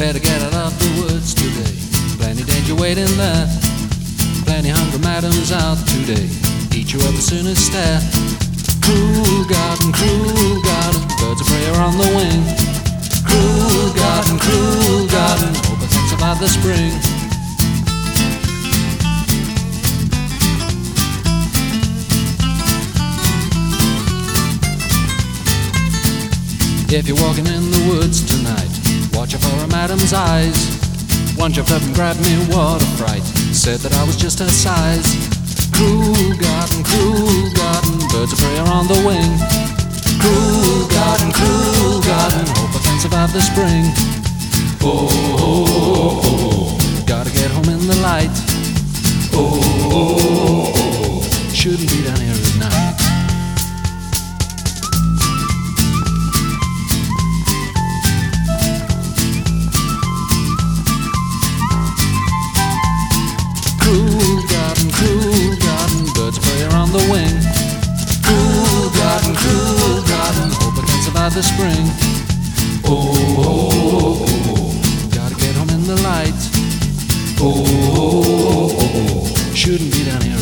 Better get out of the woods today. Plenty danger waiting there. Plenty hungry madams out today. Eat you up as soon as stare. Cruel garden, cruel garden. Birds of prey are on the wing. Cruel garden, cruel garden. Hope I think about the spring. If you're walking in the woods tonight, watch out for a madam's eyes. One jumped up and grabbed me, what a fright. Said that I was just her size. Cruel garden, cruel garden, birds of prey are on the wing. Cruel garden, cruel garden, hope I can survive the spring. Oh, oh, oh, gotta get home in the light. Oh, shouldn't be down the spring. Oh, oh, oh, oh, gotta get home in the light. Oh oh, oh, oh, oh, shouldn't be down here.